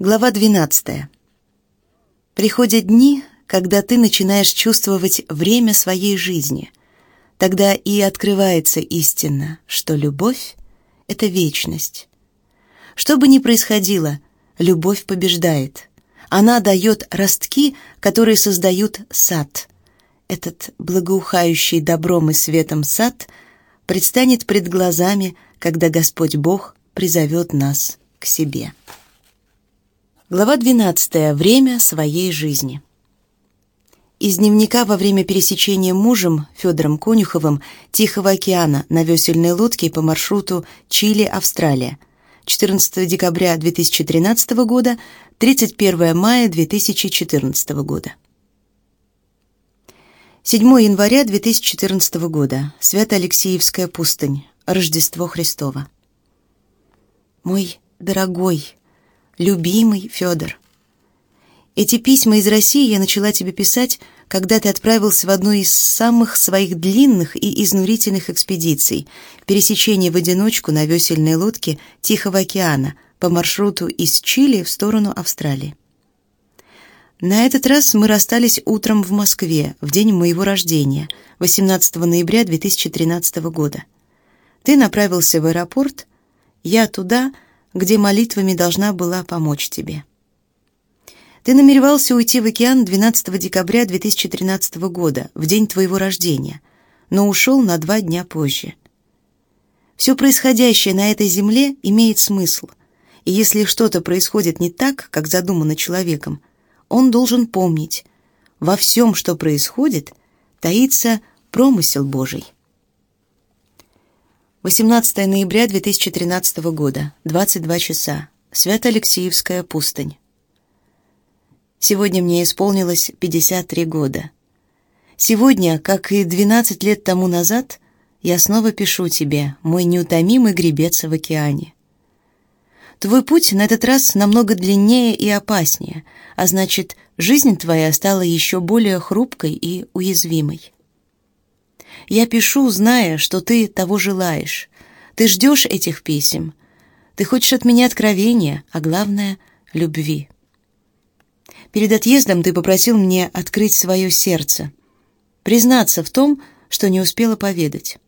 Глава 12. Приходят дни, когда ты начинаешь чувствовать время своей жизни. Тогда и открывается истина, что любовь — это вечность. Что бы ни происходило, любовь побеждает. Она дает ростки, которые создают сад. Этот благоухающий добром и светом сад предстанет пред глазами, когда Господь Бог призовет нас к себе. Глава 12. Время своей жизни. Из дневника во время пересечения мужем Федором Конюховым Тихого океана на весельной лодке по маршруту Чили-Австралия. 14 декабря 2013 года, 31 мая 2014 года. 7 января 2014 года. Свято-Алексеевская пустынь. Рождество Христово. Мой дорогой, любимый Федор. Эти письма из России я начала тебе писать, когда ты отправился в одну из самых своих длинных и изнурительных экспедиций — пересечение в одиночку на весельной лодке Тихого океана по маршруту из Чили в сторону Австралии. На этот раз мы расстались утром в Москве, в день моего рождения, 18 ноября 2013 года. Ты направился в аэропорт, я туда — где молитвами должна была помочь тебе. Ты намеревался уйти в океан 12 декабря 2013 года, в день твоего рождения, но ушел на два дня позже. Все происходящее на этой земле имеет смысл, и если что-то происходит не так, как задумано человеком, он должен помнить, во всем, что происходит, таится промысел Божий. 18 ноября 2013 года, 22 часа. Свято-Алексеевская пустынь. Сегодня мне исполнилось 53 года. Сегодня, как и 12 лет тому назад, я снова пишу тебе, мой неутомимый гребец в океане. Твой путь на этот раз намного длиннее и опаснее, а значит, жизнь твоя стала еще более хрупкой и уязвимой. Я пишу, зная, что ты того желаешь. Ты ждешь этих писем. Ты хочешь от меня откровения, а главное — любви. Перед отъездом ты попросил мне открыть свое сердце, признаться в том, что не успела поведать.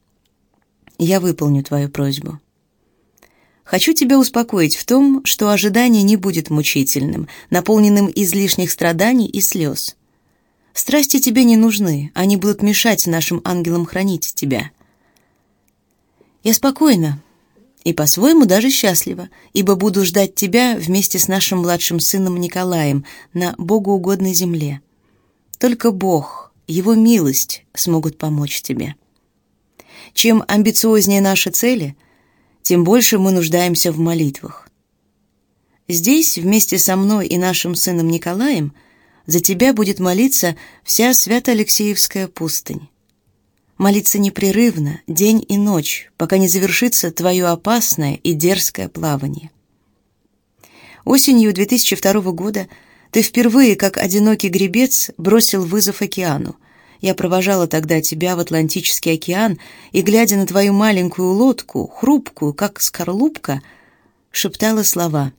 Я выполню твою просьбу. Хочу тебя успокоить в том, что ожидание не будет мучительным, наполненным излишних страданий и слез. Страсти тебе не нужны, они будут мешать нашим ангелам хранить тебя. Я спокойна и по-своему даже счастлива, ибо буду ждать тебя вместе с нашим младшим сыном Николаем на богоугодной земле. Только Бог, Его милость смогут помочь тебе. Чем амбициознее наши цели, тем больше мы нуждаемся в молитвах. Здесь вместе со мной и нашим сыном Николаем – за тебя будет молиться вся Свято-Алексеевская пустынь. Молиться непрерывно, день и ночь, пока не завершится твое опасное и дерзкое плавание. Осенью 2002 года ты впервые, как одинокий гребец, бросил вызов океану. Я провожала тогда тебя в Атлантический океан и, глядя на твою маленькую лодку, хрупкую, как скорлупка, шептала слова.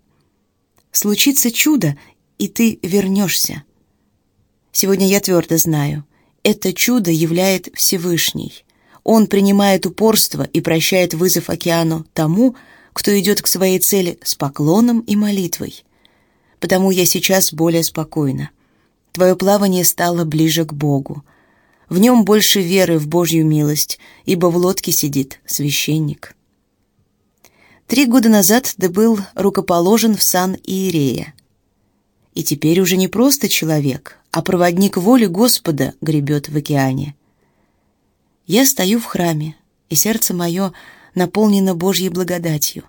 «Случится чудо, и ты вернешься». Сегодня я твердо знаю, это чудо являет Всевышний. Он принимает упорство и прощает вызов океану тому, кто идет к своей цели с поклоном и молитвой. Потому я сейчас более спокойна. Твое плавание стало ближе к Богу. В нем больше веры в Божью милость, ибо в лодке сидит священник. Три года назад ты был рукоположен в сан Иерея. И теперь уже не просто человек, а проводник воли Господа гребет в океане. Я стою в храме, и сердце мое наполнено Божьей благодатью.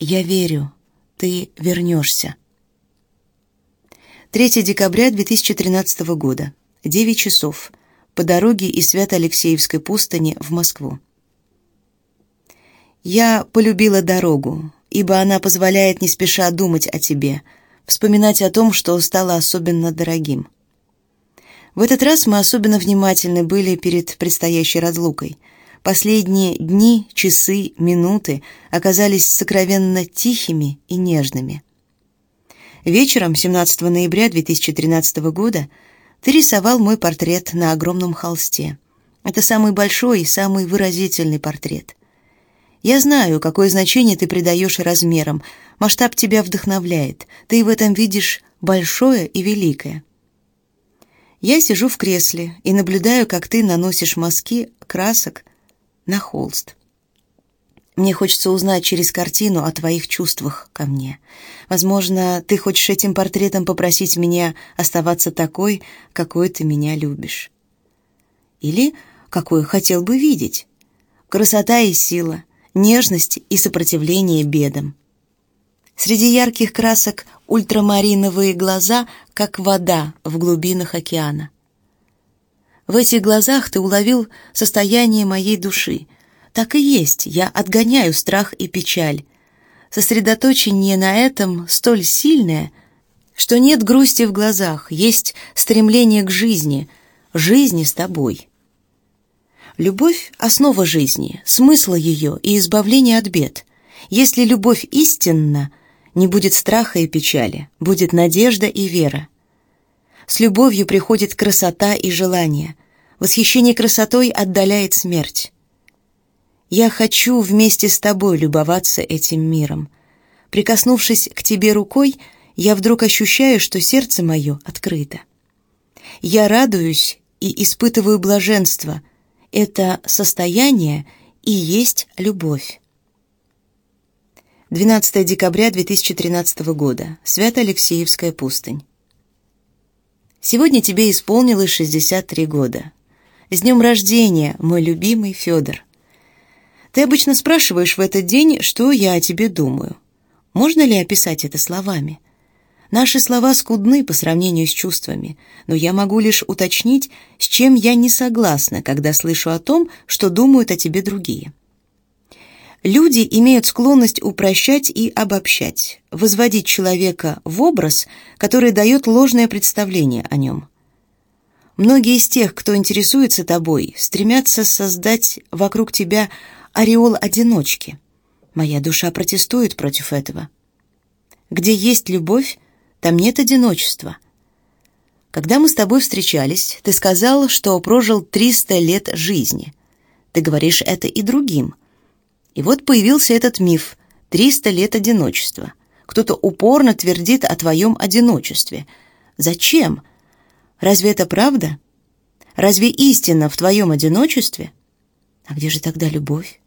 Я верю, ты вернешься. 3 декабря 2013 года, 9 часов, по дороге из Свято-Алексеевской пустыни в Москву. Я полюбила дорогу, ибо она позволяет не спеша думать о тебе, вспоминать о том, что стало особенно дорогим. В этот раз мы особенно внимательны были перед предстоящей разлукой. Последние дни, часы, минуты оказались сокровенно тихими и нежными. Вечером 17 ноября 2013 года ты рисовал мой портрет на огромном холсте. Это самый большой и самый выразительный портрет. Я знаю, какое значение ты придаешь размерам. Масштаб тебя вдохновляет. Ты в этом видишь большое и великое. Я сижу в кресле и наблюдаю, как ты наносишь мазки красок на холст. Мне хочется узнать через картину о твоих чувствах ко мне. Возможно, ты хочешь этим портретом попросить меня оставаться такой, какой ты меня любишь. Или какой хотел бы видеть. Красота и сила, нежность и сопротивление бедам. Среди ярких красок ультрамариновые глаза, как вода в глубинах океана. В этих глазах ты уловил состояние моей души, так и есть, я отгоняю страх и печаль. Сосредоточение на этом столь сильное, что нет грусти в глазах, есть стремление к жизни, жизни с тобой. Любовь — основа жизни, смысл ее и избавление от бед. Если любовь истинна, не будет страха и печали, будет надежда и вера. С любовью приходит красота и желание. Восхищение красотой отдаляет смерть. Я хочу вместе с тобой любоваться этим миром. Прикоснувшись к тебе рукой, я вдруг ощущаю, что сердце мое открыто. Я радуюсь и испытываю блаженство. Это состояние и есть любовь. 12 декабря 2013 года. Свято-Алексеевская пустынь. Сегодня тебе исполнилось 63 года. С днем рождения, мой любимый Федор. Ты обычно спрашиваешь в этот день, что я о тебе думаю. Можно ли описать это словами? Наши слова скудны по сравнению с чувствами, но я могу лишь уточнить, с чем я не согласна, когда слышу о том, что думают о тебе другие. Люди имеют склонность упрощать и обобщать, возводить человека в образ, который дает ложное представление о нем. Многие из тех, кто интересуется тобой, стремятся создать вокруг тебя ореол одиночки. Моя душа протестует против этого. Где есть любовь, там нет одиночества. Когда мы с тобой встречались, ты сказал, что прожил 300 лет жизни. Ты говоришь это и другим. И вот появился этот миф 300 лет одиночества. Кто-то упорно твердит о твоем одиночестве. Зачем? Разве это правда? Разве истина в твоем одиночестве? А где же тогда любовь?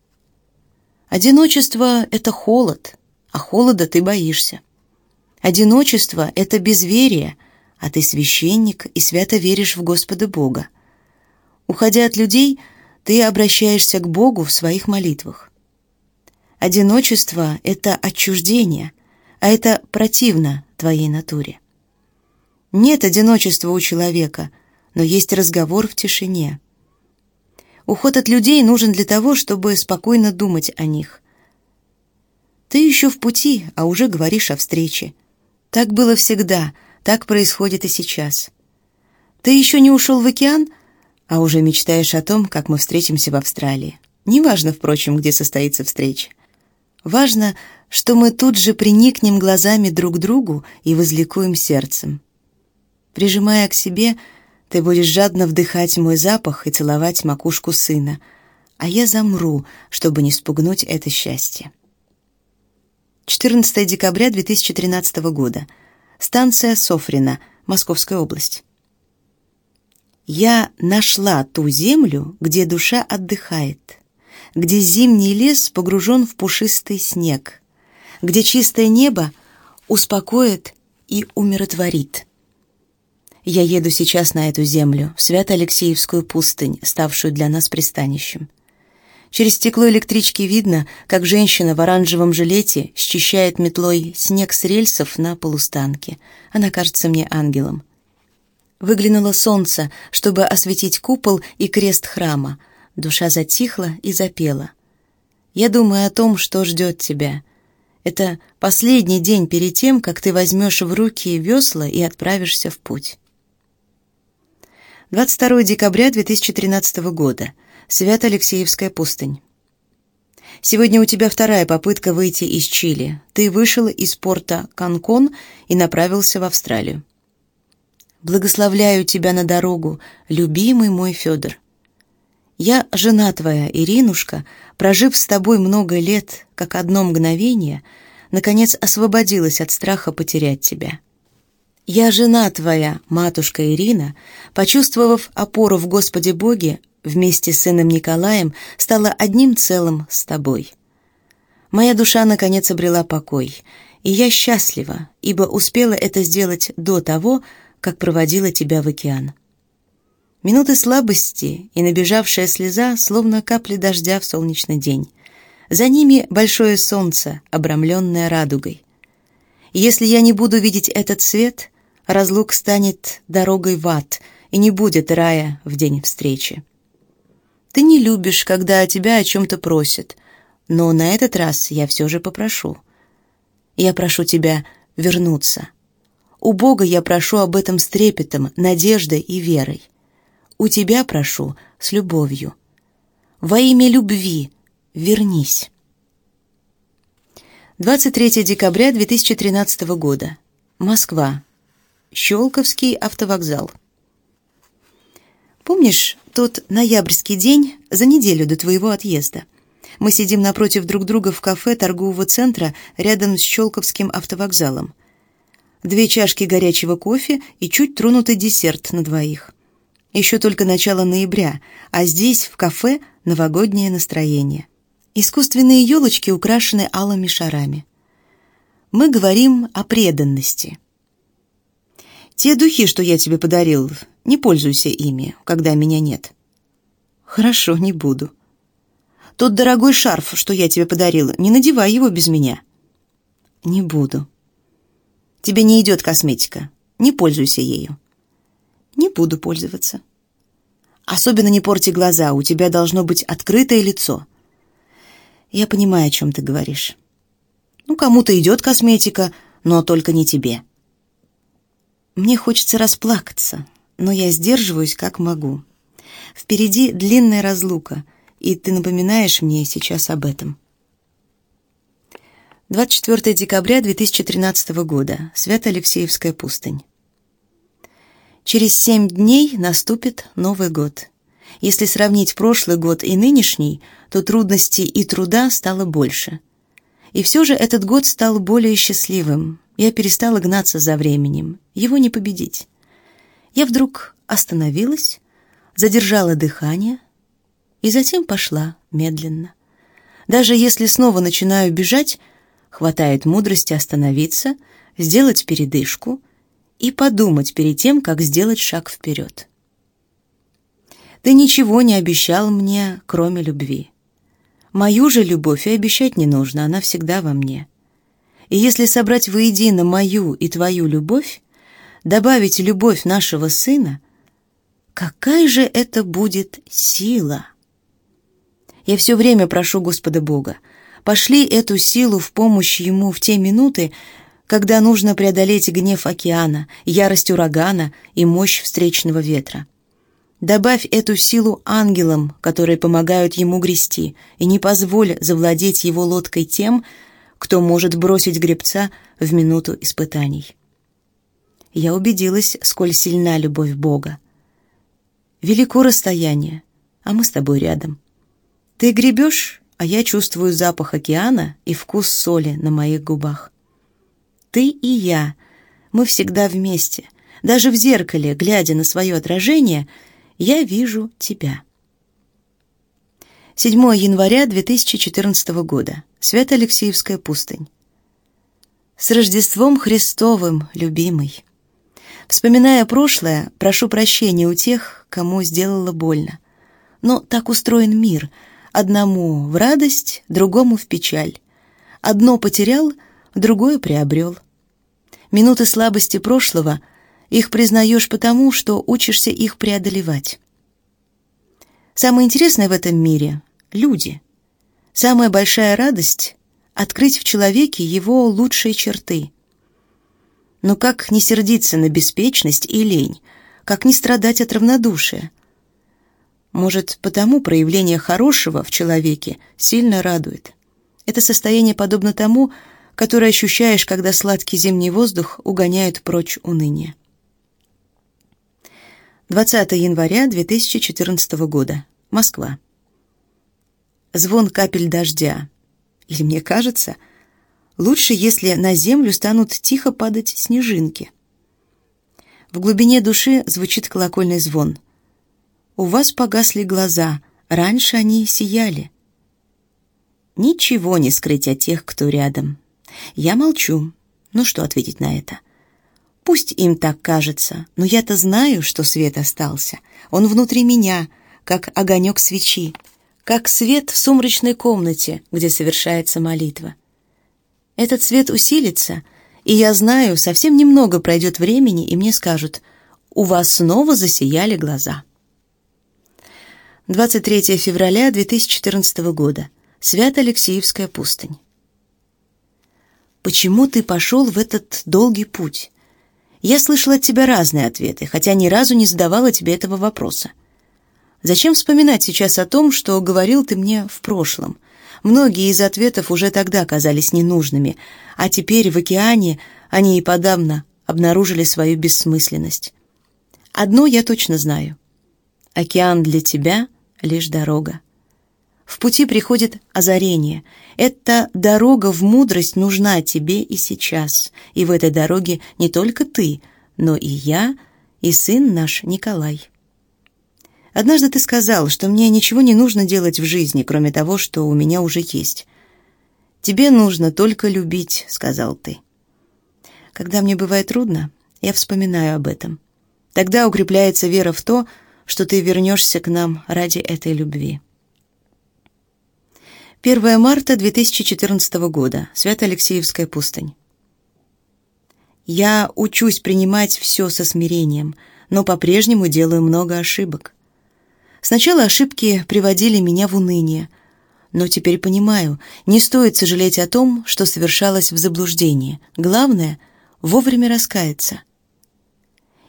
Одиночество — это холод, а холода ты боишься. Одиночество — это безверие, а ты священник и свято веришь в Господа Бога. Уходя от людей, ты обращаешься к Богу в своих молитвах. Одиночество — это отчуждение, а это противно твоей натуре. Нет одиночества у человека, но есть разговор в тишине — Уход от людей нужен для того, чтобы спокойно думать о них. Ты еще в пути, а уже говоришь о встрече. Так было всегда, так происходит и сейчас. Ты еще не ушел в океан, а уже мечтаешь о том, как мы встретимся в Австралии. Неважно, впрочем, где состоится встреча. Важно, что мы тут же приникнем глазами друг к другу и возликуем сердцем. Прижимая к себе, ты будешь жадно вдыхать мой запах и целовать макушку сына, а я замру, чтобы не спугнуть это счастье. 14 декабря 2013 года. Станция Софрина, Московская область. Я нашла ту землю, где душа отдыхает, где зимний лес погружен в пушистый снег, где чистое небо успокоит и умиротворит. Я еду сейчас на эту землю, в Свято-Алексеевскую пустынь, ставшую для нас пристанищем. Через стекло электрички видно, как женщина в оранжевом жилете счищает метлой снег с рельсов на полустанке. Она кажется мне ангелом. Выглянуло солнце, чтобы осветить купол и крест храма. Душа затихла и запела. Я думаю о том, что ждет тебя. Это последний день перед тем, как ты возьмешь в руки весла и отправишься в путь. 22 декабря 2013 года. Свято-Алексеевская пустынь. Сегодня у тебя вторая попытка выйти из Чили. Ты вышел из порта Канкон и направился в Австралию. Благословляю тебя на дорогу, любимый мой Федор. Я жена твоя, Иринушка, прожив с тобой много лет, как одно мгновение, наконец освободилась от страха потерять тебя. Я жена твоя, матушка Ирина, почувствовав опору в Господе Боге, вместе с сыном Николаем стала одним целым с тобой. Моя душа наконец обрела покой, и я счастлива, ибо успела это сделать до того, как проводила тебя в океан. Минуты слабости и набежавшая слеза, словно капли дождя в солнечный день. За ними большое солнце, обрамленное радугой. Если я не буду видеть этот свет, разлук станет дорогой в ад, и не будет рая в день встречи. Ты не любишь, когда тебя о чем-то просят, но на этот раз я все же попрошу. Я прошу тебя вернуться. У Бога я прошу об этом с трепетом, надеждой и верой. У тебя прошу с любовью. Во имя любви вернись. 23 декабря 2013 года. Москва. Щелковский автовокзал. Помнишь тот ноябрьский день за неделю до твоего отъезда? Мы сидим напротив друг друга в кафе торгового центра рядом с Щелковским автовокзалом. Две чашки горячего кофе и чуть тронутый десерт на двоих. Еще только начало ноября, а здесь, в кафе, новогоднее настроение. Искусственные елочки украшены алыми шарами. Мы говорим о преданности – те духи, что я тебе подарил, не пользуйся ими, когда меня нет. Хорошо, не буду. Тот дорогой шарф, что я тебе подарил, не надевай его без меня. Не буду. Тебе не идет косметика. Не пользуйся ею. Не буду пользоваться. Особенно не порти глаза, у тебя должно быть открытое лицо. Я понимаю, о чем ты говоришь. Ну, кому-то идет косметика, но только не тебе. Мне хочется расплакаться, но я сдерживаюсь как могу. Впереди длинная разлука, и ты напоминаешь мне сейчас об этом. 24 декабря 2013 года. Свято-Алексеевская пустынь. Через семь дней наступит Новый год. Если сравнить прошлый год и нынешний, то трудностей и труда стало больше. И все же этот год стал более счастливым, я перестала гнаться за временем. Его не победить. Я вдруг остановилась, задержала дыхание и затем пошла медленно. Даже если снова начинаю бежать, хватает мудрости остановиться, сделать передышку и подумать перед тем, как сделать шаг вперед. Ты ничего не обещал мне, кроме любви. Мою же любовь и обещать не нужно, она всегда во мне. И если собрать воедино мою и твою любовь, добавить любовь нашего сына, какая же это будет сила? Я все время прошу Господа Бога, пошли эту силу в помощь ему в те минуты, когда нужно преодолеть гнев океана, ярость урагана и мощь встречного ветра. Добавь эту силу ангелам, которые помогают ему грести, и не позволь завладеть его лодкой тем, кто может бросить гребца в минуту испытаний. Я убедилась, сколь сильна любовь Бога. Велико расстояние, а мы с тобой рядом. Ты гребешь, а я чувствую запах океана и вкус соли на моих губах. Ты и я, мы всегда вместе. Даже в зеркале, глядя на свое отражение, я вижу тебя. 7 января 2014 года. Свято-Алексеевская пустынь. С Рождеством Христовым, любимый. Вспоминая прошлое, прошу прощения у тех, кому сделала больно. Но так устроен мир. Одному в радость, другому в печаль. Одно потерял, другое приобрел. Минуты слабости прошлого их признаешь потому, что учишься их преодолевать. Самое интересное в этом мире люди. Самая большая радость — открыть в человеке его лучшие черты. Но как не сердиться на беспечность и лень, как не страдать от равнодушия? Может, потому проявление хорошего в человеке сильно радует. Это состояние подобно тому, которое ощущаешь, когда сладкий зимний воздух угоняет прочь уныние. 20 января 2014 года. Москва. Звон капель дождя. Или мне кажется, лучше, если на землю станут тихо падать снежинки. В глубине души звучит колокольный звон. У вас погасли глаза, раньше они сияли. Ничего не скрыть от тех, кто рядом. Я молчу. Ну что ответить на это? Пусть им так кажется, но я-то знаю, что свет остался. Он внутри меня, как огонек свечи, как свет в сумрачной комнате, где совершается молитва. Этот свет усилится, и я знаю, совсем немного пройдет времени, и мне скажут, у вас снова засияли глаза. 23 февраля 2014 года. Свято-Алексеевская пустынь. Почему ты пошел в этот долгий путь? Я слышала от тебя разные ответы, хотя ни разу не задавала тебе этого вопроса. Зачем вспоминать сейчас о том, что говорил ты мне в прошлом? Многие из ответов уже тогда казались ненужными, а теперь в океане они и подавно обнаружили свою бессмысленность. Одно я точно знаю. Океан для тебя — лишь дорога. В пути приходит озарение. Эта дорога в мудрость нужна тебе и сейчас. И в этой дороге не только ты, но и я, и сын наш Николай. Однажды ты сказал, что мне ничего не нужно делать в жизни, кроме того, что у меня уже есть. Тебе нужно только любить, сказал ты. Когда мне бывает трудно, я вспоминаю об этом. Тогда укрепляется вера в то, что ты вернешься к нам ради этой любви. 1 марта 2014 года. Свято-Алексеевская пустынь. Я учусь принимать все со смирением, но по-прежнему делаю много ошибок. Сначала ошибки приводили меня в уныние, но теперь понимаю, не стоит сожалеть о том, что совершалось в заблуждении. Главное — вовремя раскаяться.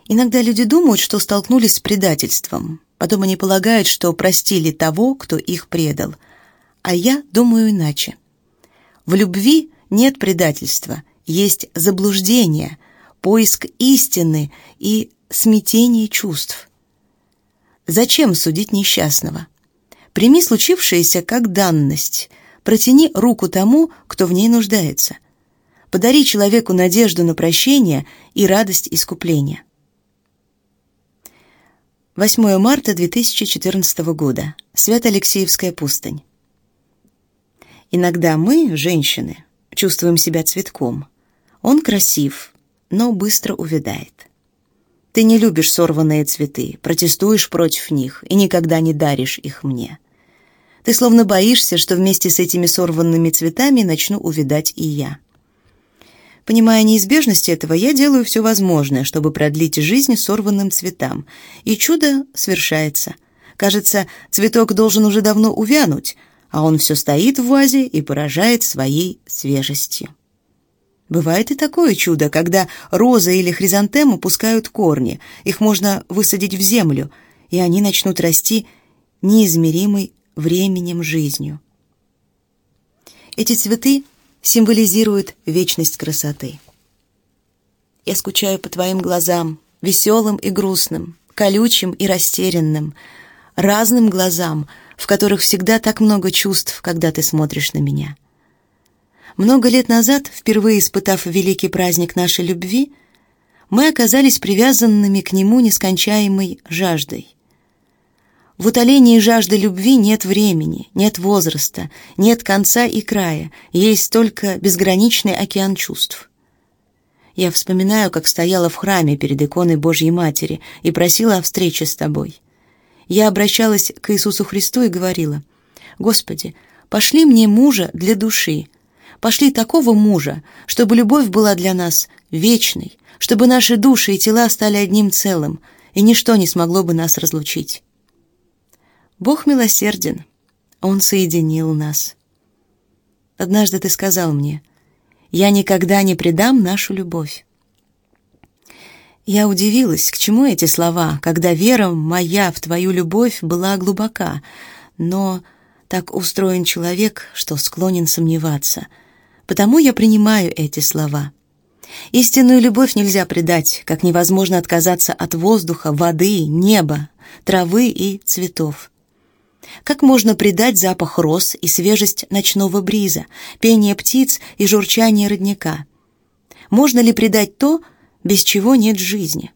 Иногда люди думают, что столкнулись с предательством. Потом они полагают, что простили того, кто их предал — а я думаю иначе. В любви нет предательства, есть заблуждение, поиск истины и смятение чувств. Зачем судить несчастного? Прими случившееся как данность. Протяни руку тому, кто в ней нуждается. Подари человеку надежду на прощение и радость искупления. 8 марта 2014 года. Свято-Алексеевская пустынь. Иногда мы, женщины, чувствуем себя цветком. Он красив, но быстро увядает. Ты не любишь сорванные цветы, протестуешь против них и никогда не даришь их мне. Ты словно боишься, что вместе с этими сорванными цветами начну увядать и я. Понимая неизбежность этого, я делаю все возможное, чтобы продлить жизнь сорванным цветам, и чудо свершается. Кажется, цветок должен уже давно увянуть, а он все стоит в вазе и поражает своей свежестью. Бывает и такое чудо, когда роза или хризантема пускают корни, их можно высадить в землю, и они начнут расти неизмеримой временем жизнью. Эти цветы символизируют вечность красоты. Я скучаю по твоим глазам, веселым и грустным, колючим и растерянным, разным глазам — в которых всегда так много чувств, когда ты смотришь на меня. Много лет назад, впервые испытав великий праздник нашей любви, мы оказались привязанными к нему нескончаемой жаждой. В утолении жажды любви нет времени, нет возраста, нет конца и края, есть только безграничный океан чувств. Я вспоминаю, как стояла в храме перед иконой Божьей Матери и просила о встрече с тобой я обращалась к Иисусу Христу и говорила, «Господи, пошли мне мужа для души, пошли такого мужа, чтобы любовь была для нас вечной, чтобы наши души и тела стали одним целым, и ничто не смогло бы нас разлучить». Бог милосерден, Он соединил нас. Однажды ты сказал мне, «Я никогда не предам нашу любовь». Я удивилась, к чему эти слова, когда вера моя в твою любовь была глубока, но так устроен человек, что склонен сомневаться. Потому я принимаю эти слова. Истинную любовь нельзя предать, как невозможно отказаться от воздуха, воды, неба, травы и цветов. Как можно предать запах роз и свежесть ночного бриза, пение птиц и журчание родника? Можно ли предать то, без чего нет жизни.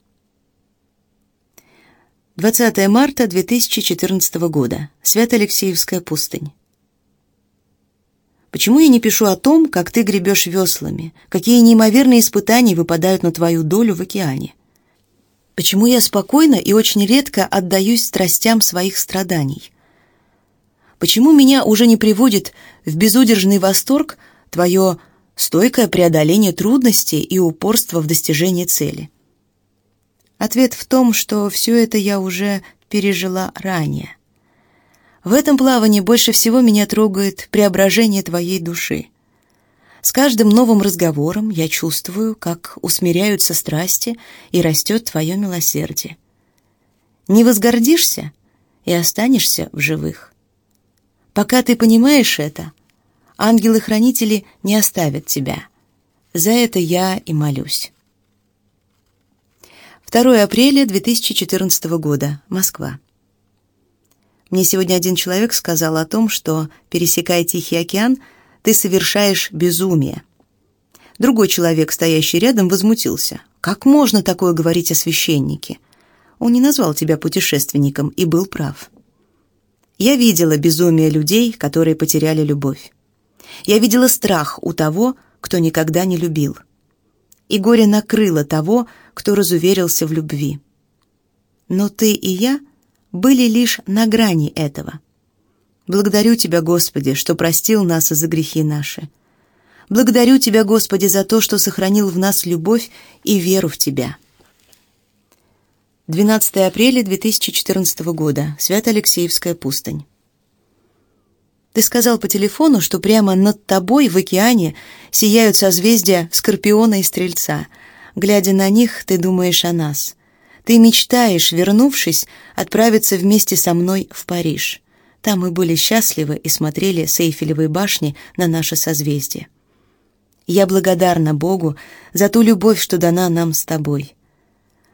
20 марта 2014 года. Свято-Алексеевская пустынь. Почему я не пишу о том, как ты гребешь веслами, какие неимоверные испытания выпадают на твою долю в океане? Почему я спокойно и очень редко отдаюсь страстям своих страданий? Почему меня уже не приводит в безудержный восторг твое стойкое преодоление трудностей и упорство в достижении цели? Ответ в том, что все это я уже пережила ранее. В этом плавании больше всего меня трогает преображение твоей души. С каждым новым разговором я чувствую, как усмиряются страсти и растет твое милосердие. Не возгордишься и останешься в живых. Пока ты понимаешь это — ангелы-хранители не оставят тебя. За это я и молюсь. 2 апреля 2014 года. Москва. Мне сегодня один человек сказал о том, что, пересекая Тихий океан, ты совершаешь безумие. Другой человек, стоящий рядом, возмутился. «Как можно такое говорить о священнике?» Он не назвал тебя путешественником и был прав. Я видела безумие людей, которые потеряли любовь. Я видела страх у того, кто никогда не любил. И горе накрыло того, кто разуверился в любви. Но ты и я были лишь на грани этого. Благодарю Тебя, Господи, что простил нас за грехи наши. Благодарю Тебя, Господи, за то, что сохранил в нас любовь и веру в Тебя. 12 апреля 2014 года. Свято-Алексеевская пустынь. Ты сказал по телефону, что прямо над тобой в океане сияют созвездия Скорпиона и Стрельца. Глядя на них, ты думаешь о нас. Ты мечтаешь, вернувшись, отправиться вместе со мной в Париж. Там мы были счастливы и смотрели с Эйфелевой башни на наше созвездие. Я благодарна Богу за ту любовь, что дана нам с тобой.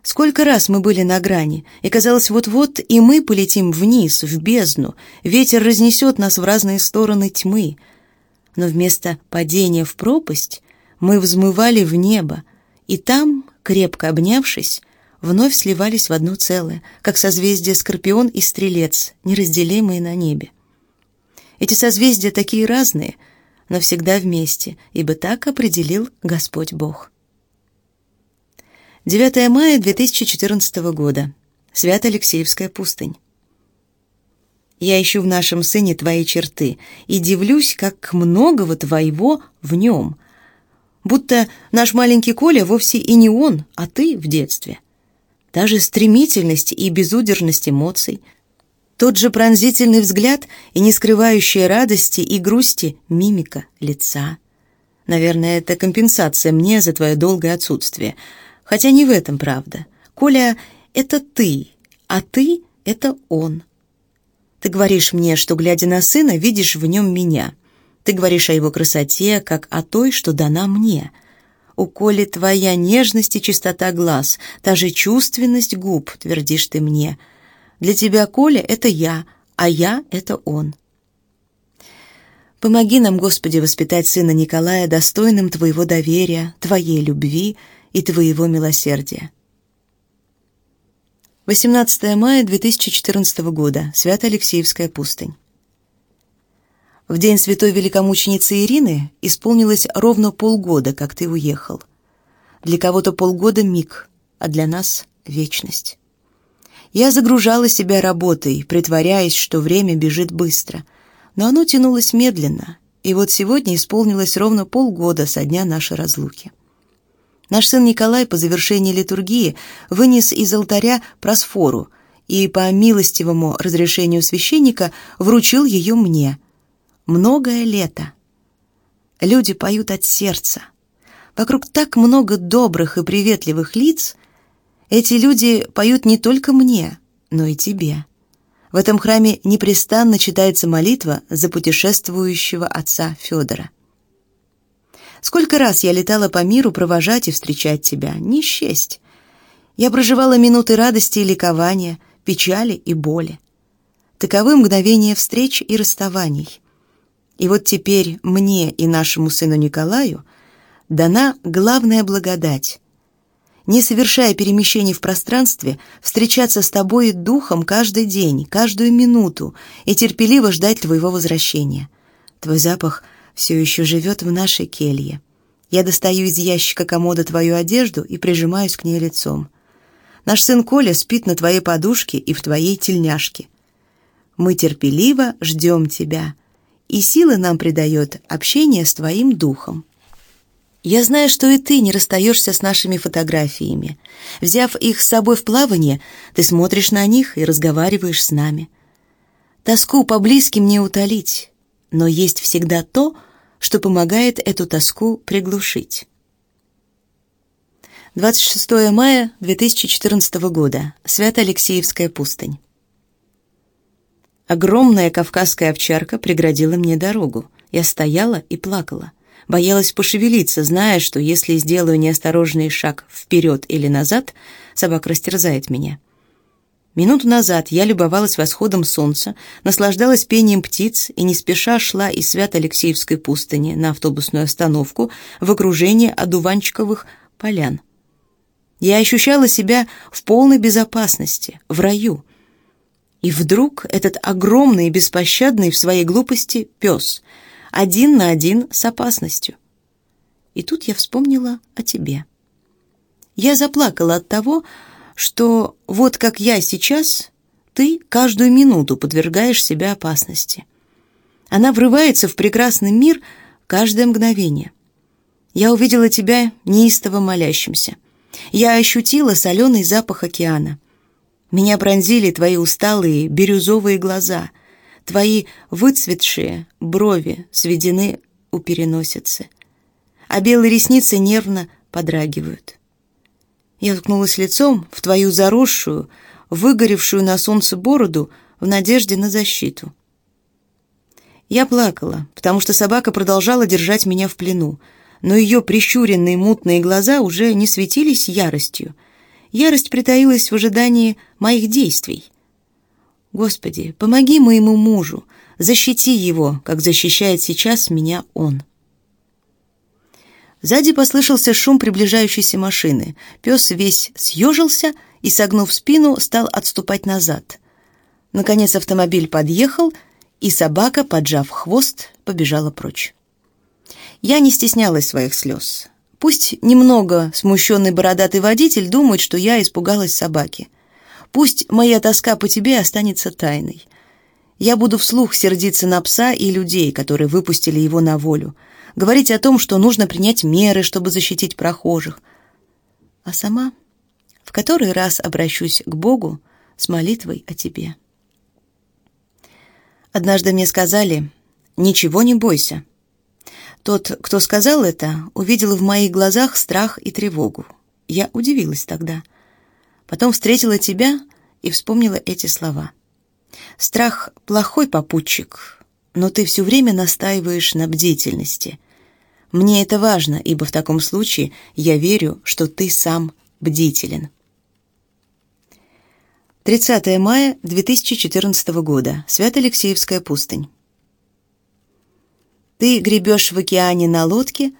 Сколько раз мы были на грани, и казалось, вот-вот и мы полетим вниз, в бездну, ветер разнесет нас в разные стороны тьмы. Но вместо падения в пропасть мы взмывали в небо, и там, крепко обнявшись, вновь сливались в одно целое, как созвездия Скорпион и Стрелец, неразделимые на небе. Эти созвездия такие разные, но всегда вместе, ибо так определил Господь Бог. 9 мая 2014 года. Свято-Алексеевская пустынь. Я ищу в нашем сыне твои черты и дивлюсь, как многого твоего в нем. Будто наш маленький Коля вовсе и не он, а ты в детстве. Даже стремительность и безудержность эмоций, тот же пронзительный взгляд и не скрывающая радости и грусти мимика лица. Наверное, это компенсация мне за твое долгое отсутствие — Хотя не в этом правда. Коля — это ты, а ты — это он. Ты говоришь мне, что, глядя на сына, видишь в нем меня. Ты говоришь о его красоте, как о той, что дана мне. У Коли твоя нежность и чистота глаз, та же чувственность губ, твердишь ты мне. Для тебя Коля — это я, а я — это он. Помоги нам, Господи, воспитать сына Николая достойным Твоего доверия, Твоей любви и Твоего милосердия. 18 мая 2014 года. Свято-Алексеевская пустынь. В день святой великомученицы Ирины исполнилось ровно полгода, как ты уехал. Для кого-то полгода — миг, а для нас — вечность. Я загружала себя работой, притворяясь, что время бежит быстро, но оно тянулось медленно, и вот сегодня исполнилось ровно полгода со дня нашей разлуки. Наш сын Николай по завершении литургии вынес из алтаря просфору и по милостивому разрешению священника вручил ее мне. Многое лето. Люди поют от сердца. Вокруг так много добрых и приветливых лиц. Эти люди поют не только мне, но и тебе. В этом храме непрестанно читается молитва за путешествующего отца Федора. Сколько раз я летала по миру провожать и встречать тебя, не счесть. Я проживала минуты радости и ликования, печали и боли. Таковы мгновения встреч и расставаний. И вот теперь мне и нашему сыну Николаю дана главная благодать не совершая перемещений в пространстве, встречаться с тобой духом каждый день, каждую минуту и терпеливо ждать твоего возвращения. Твой запах все еще живет в нашей келье. Я достаю из ящика комода твою одежду и прижимаюсь к ней лицом. Наш сын Коля спит на твоей подушке и в твоей тельняшке. Мы терпеливо ждем тебя, и силы нам придает общение с твоим духом. Я знаю, что и ты не расстаешься с нашими фотографиями. Взяв их с собой в плавание, ты смотришь на них и разговариваешь с нами. Тоску по близким не утолить, но есть всегда то, что помогает эту тоску приглушить. 26 мая 2014 года. Свято-Алексеевская пустынь. Огромная кавказская овчарка преградила мне дорогу. Я стояла и плакала. Боялась пошевелиться, зная, что если сделаю неосторожный шаг вперед или назад, собака растерзает меня. Минуту назад я любовалась восходом солнца, наслаждалась пением птиц и не спеша шла из Свято-Алексеевской пустыни на автобусную остановку в окружении одуванчиковых полян. Я ощущала себя в полной безопасности, в раю. И вдруг этот огромный и беспощадный в своей глупости пес — один на один с опасностью. И тут я вспомнила о тебе. Я заплакала от того, что вот как я сейчас, ты каждую минуту подвергаешь себя опасности. Она врывается в прекрасный мир каждое мгновение. Я увидела тебя неистово молящимся. Я ощутила соленый запах океана. Меня пронзили твои усталые бирюзовые глаза, Твои выцветшие брови сведены у переносицы, а белые ресницы нервно подрагивают. Я ткнулась лицом в твою заросшую, выгоревшую на солнце бороду в надежде на защиту. Я плакала, потому что собака продолжала держать меня в плену, но ее прищуренные мутные глаза уже не светились яростью. Ярость притаилась в ожидании моих действий — Господи, помоги моему мужу, защити его, как защищает сейчас меня он. Сзади послышался шум приближающейся машины. Пес весь съежился и, согнув спину, стал отступать назад. Наконец автомобиль подъехал, и собака, поджав хвост, побежала прочь. Я не стеснялась своих слез. Пусть немного смущенный бородатый водитель думает, что я испугалась собаки — Пусть моя тоска по тебе останется тайной. Я буду вслух сердиться на пса и людей, которые выпустили его на волю, говорить о том, что нужно принять меры, чтобы защитить прохожих. А сама в который раз обращусь к Богу с молитвой о тебе. Однажды мне сказали «Ничего не бойся». Тот, кто сказал это, увидел в моих глазах страх и тревогу. Я удивилась тогда – Потом встретила тебя и вспомнила эти слова. Страх — плохой попутчик, но ты все время настаиваешь на бдительности. Мне это важно, ибо в таком случае я верю, что ты сам бдителен. 30 мая 2014 года. Свято-Алексеевская пустынь. Ты гребешь в океане на лодке,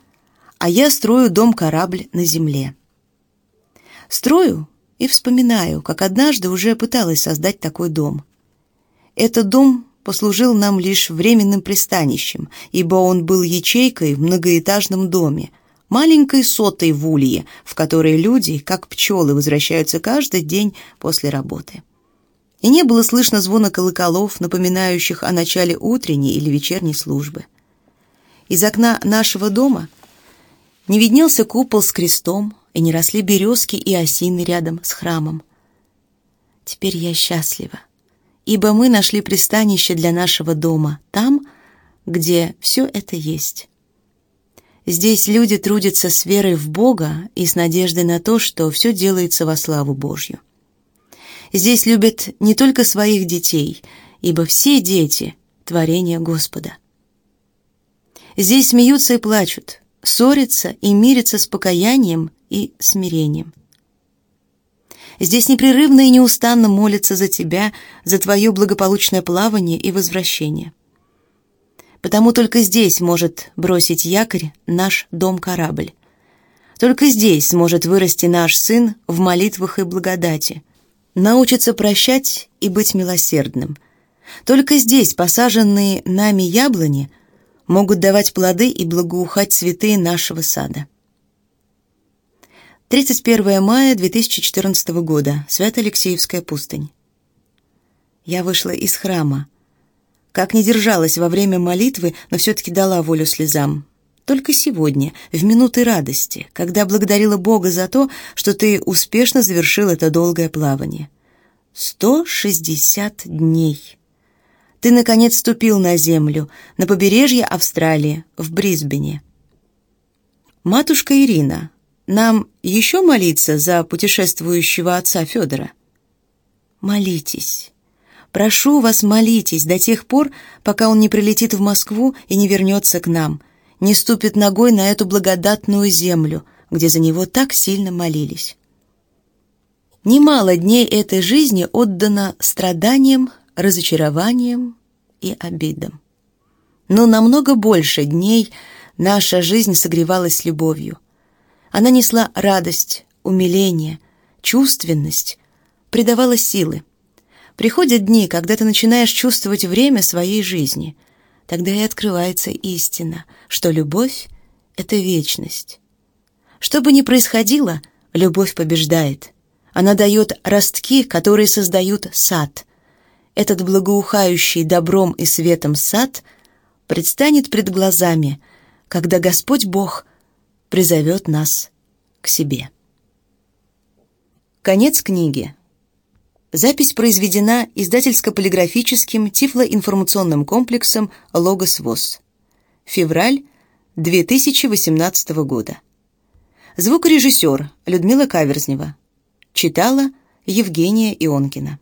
а я строю дом-корабль на земле. Строю, и вспоминаю, как однажды уже пыталась создать такой дом. Этот дом послужил нам лишь временным пристанищем, ибо он был ячейкой в многоэтажном доме, маленькой сотой в улье, в которой люди, как пчелы, возвращаются каждый день после работы. И не было слышно звона колоколов, напоминающих о начале утренней или вечерней службы. Из окна нашего дома не виднелся купол с крестом, и не росли березки и осины рядом с храмом. Теперь я счастлива, ибо мы нашли пристанище для нашего дома там, где все это есть. Здесь люди трудятся с верой в Бога и с надеждой на то, что все делается во славу Божью. Здесь любят не только своих детей, ибо все дети — творение Господа. Здесь смеются и плачут, ссорятся и мирятся с покаянием и смирением. Здесь непрерывно и неустанно молятся за тебя, за твое благополучное плавание и возвращение. Потому только здесь может бросить якорь наш дом-корабль. Только здесь сможет вырасти наш сын в молитвах и благодати, научится прощать и быть милосердным. Только здесь посаженные нами яблони могут давать плоды и благоухать цветы нашего сада. 31 мая 2014 года. Свято-Алексеевская пустынь. Я вышла из храма. Как не держалась во время молитвы, но все-таки дала волю слезам. Только сегодня, в минуты радости, когда благодарила Бога за то, что ты успешно завершил это долгое плавание. 160 дней. Ты, наконец, ступил на землю, на побережье Австралии, в Брисбене. Матушка Ирина, нам еще молиться за путешествующего отца Федора? Молитесь. Прошу вас, молитесь до тех пор, пока он не прилетит в Москву и не вернется к нам, не ступит ногой на эту благодатную землю, где за него так сильно молились. Немало дней этой жизни отдано страданиям, разочарованиям и обидам. Но намного больше дней наша жизнь согревалась любовью – она несла радость, умиление, чувственность, придавала силы. Приходят дни, когда ты начинаешь чувствовать время своей жизни. Тогда и открывается истина, что любовь — это вечность. Что бы ни происходило, любовь побеждает. Она дает ростки, которые создают сад. Этот благоухающий добром и светом сад предстанет пред глазами, когда Господь Бог призовет нас к себе. Конец книги. Запись произведена издательско-полиграфическим тифлоинформационным комплексом «Логос ВОЗ». Февраль 2018 года. Звукорежиссер Людмила Каверзнева. Читала Евгения Ионкина.